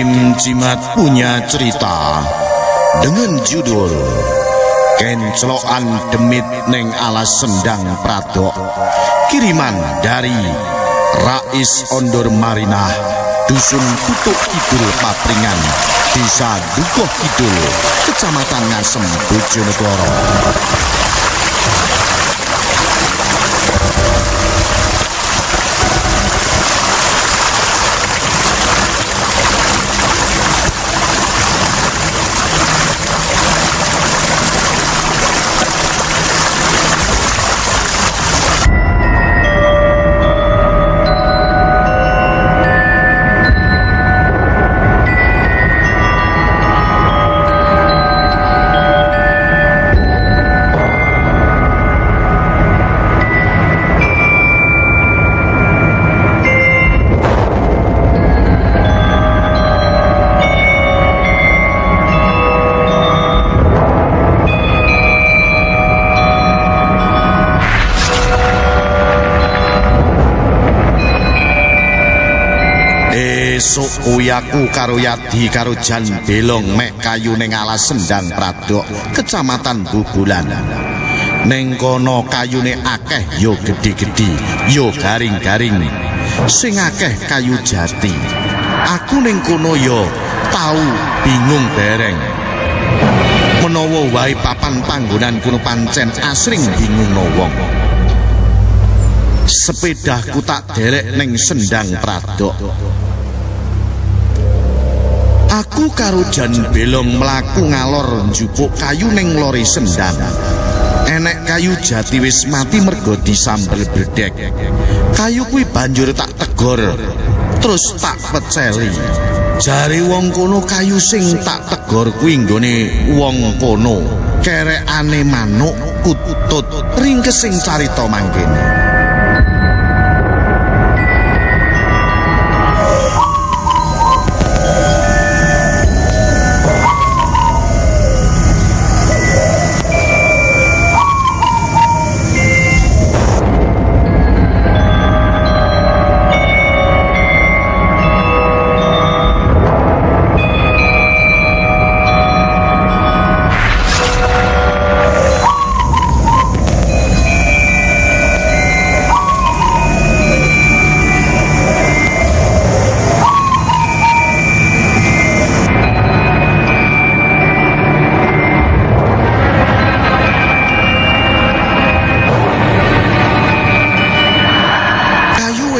Tim Cimat punya cerita. Dengan judul Kencelokan Demit Neng Alas Sendang Pradok Kiriman dari Rais Ondor Marinah Dusun Tutuk Kidul Papringan Desa Dukuh Kidul Kecamatan Ngasem Bojonegoro Esuk uyaku karo Yadi karo Jan Belong mek kayu ning alas sendang Pradok Kecamatan Bubulan. Ning kono kayune akeh yo gedhe-gedhe yo garing-garing. Sing akeh kayu jati. Aku ning kono yo tau bingung dereng. Menawa wae papan panggonan kuno pancen asring bingung wong. Sepedaku tak derek ning sendang Pradok Aku karo Jan Belong mlaku ngalor njupuk kayu ning lori sendang. Enek kayu jati wis mati mergo disambel bledek. Kayu kuwi banjur tak tegor. Terus tak peceli. Jare wong kono kayu sing tak tegor kuwi nggone wong kono. Kerekane manuk kutut ringkesing carita mangkene.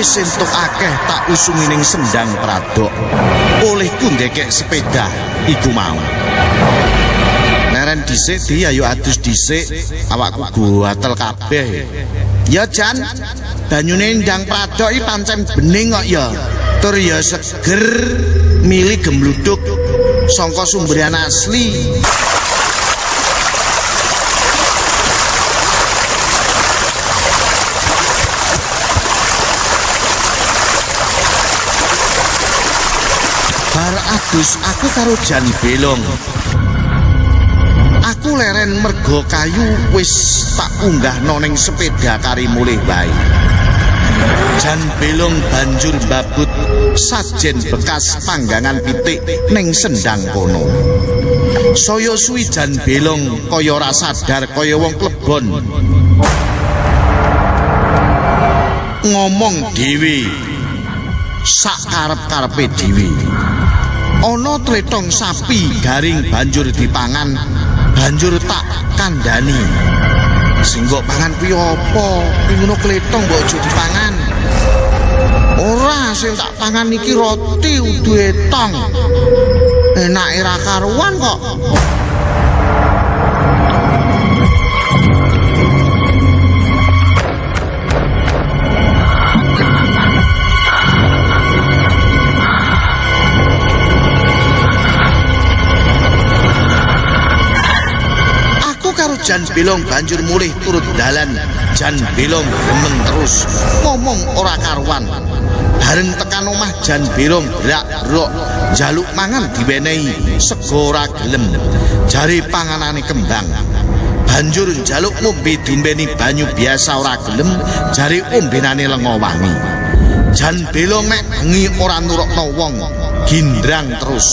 Wis entuk akeh tak usungi ning sendang pradok. Olehku ndekek sepeda iku mau. Neren dhisik di ayo adus dhisik. Awakku gatel kabeh. Ya Jan. Banyune ndang pradok iki pancen bening kok ya. Tur ya seger mili gemluduk. Sangka sumberan asli Adus aku karo Jan Belong. Aku leren mergo kayu wis tak unggah noning sepeda kari mulih bae. Jan Belong banjur babut sajen bekas panggangan pitik ning sendang kono. Saya suwi Jan Belong kaya ora sadar kaya wong klebon. Ngomong dhewe sak karep-karepe dhewe. Ana tletong sapi garing banjur dipangan banjur tak kandhani. Sing mbok pangan kuwi apa? Ngono tletong mbok aja dipangan. Ora sing tak pangan iki roti udu etong enake ra karuan kok Jan Belong banjur mulih turut dalan. Jan Belong gemeng terus. Ngomong ora karuan. Bareng tekan omah Jan Belong brak brok jaluk mangan diwenehi. Sego ora gelem. Jari panganane kembang. Banjur jaluk ngombe dimbeni banyu biasa ora gelem. Jari ombenane lengo wangi. Jan Belong mek bengi ora nurukno wong. Gindrang terus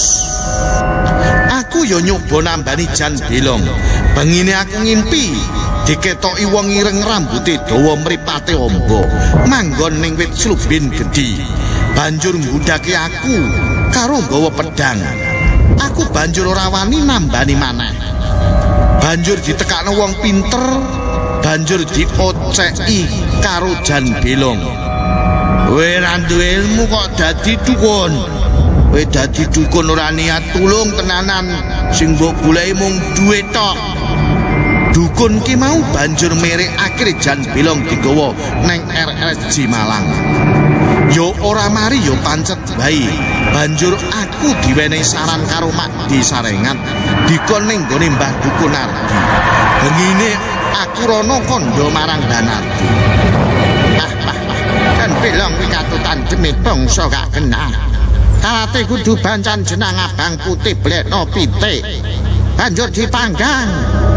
aku yo nyoba nambani jan belong bengine aku ngimpi diketoki wong ireng rambuté dawa mripate ombo. Manggon ning wit slubin gedhi banjur ngudhake aku karo nggawa pedang. Aku banjur ora wani nambani maneh. Banjur ditekakno wong pinter banjur dioceki karo jan belong kowe ra ilmu kok dadi dukun kowe dadi dukun ora niat tulung tenanan. Sing mbok goleki mung duwe tok. Dukun ki mau banjur merek akhir jan belong digawa neng RSJ Malang. Yo ora mari yo pancet bae banjur aku diwenehi saran karo Mak di Sarengan dikon ning gone Mbah Dukun Ardi. Bengine aku rono kondo marang Danardi ah ah kan belong kuwi katutan demi bangsa gak kena karate kudu bancan jenang abang putih blekno pitik. Banjur dipanggang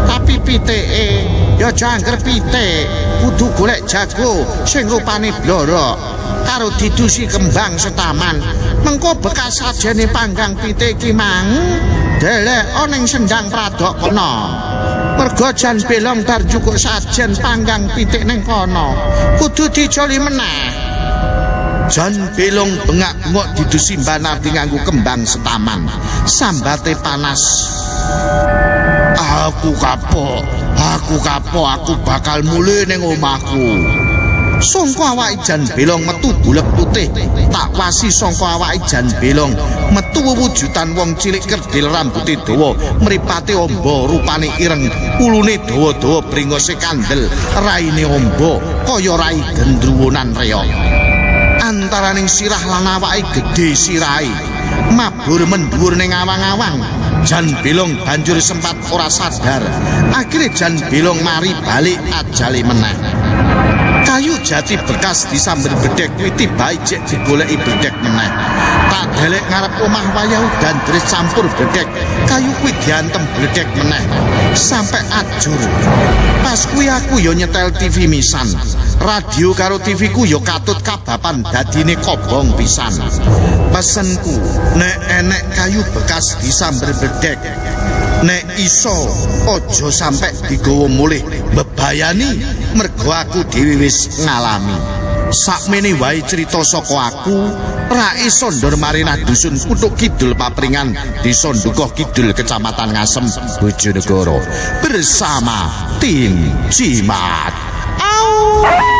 tapi pitike ya jangker pitik. Kudu golek jago sing rupane blorok karo didusi kembang setaman. Mengko bekas sajene panggang pitik ki mang delek oneng sendang pradok kono. Mergo jan belong bar cukup sajen panggang pitik ning kono. Kudu dijoli meneh Jan belong bengak-bengok didusi mbanarti nganggo kembang setaman. Sambate panas. Aku kapok, aku kapok, aku bakal mulai neng omahku. Songko awak ijan belong metu bulek putih. Tak wasi songko awak ijan belong Metu wujudan wong cilik kerdil rambutnya dawa Meripati ombo rupane ireng. Ulune dawa-dawa bringose kandel Raine ombo Koyo rai gendruwonan reok Antaraning sirah lan awake gedhe sirai Mabur mendur ning awang-awang Jan Bilong banjur sempat ora sadar. Akhire Jan Bilong mari balik ajale meneh. Kayu jati bekas disamber bedek kuwi tiba ijek digoleki bedek meneh. Tak delek ngarep omah wayah dan dres campur bedek. Kayu kuwi diantem bedek meneh sampai ajur. Pas kuwi aku yo nyetel TV misan. Radio karo TV ku yo katut kabapan dadine kobong pisan. Pesenku, nek enek kayu bekas disamber bedek, nek iso aja sampe digawa mulih bebayani mergo aku dhewe wis ngalami. Sakmene wae crita saka aku, ra iso ndur marinah dusun Kutuk Kidul Papringan, Desa Dukuh Kidul Kecamatan Ngasem, Bojonegoro bersama tim Cimat. Au!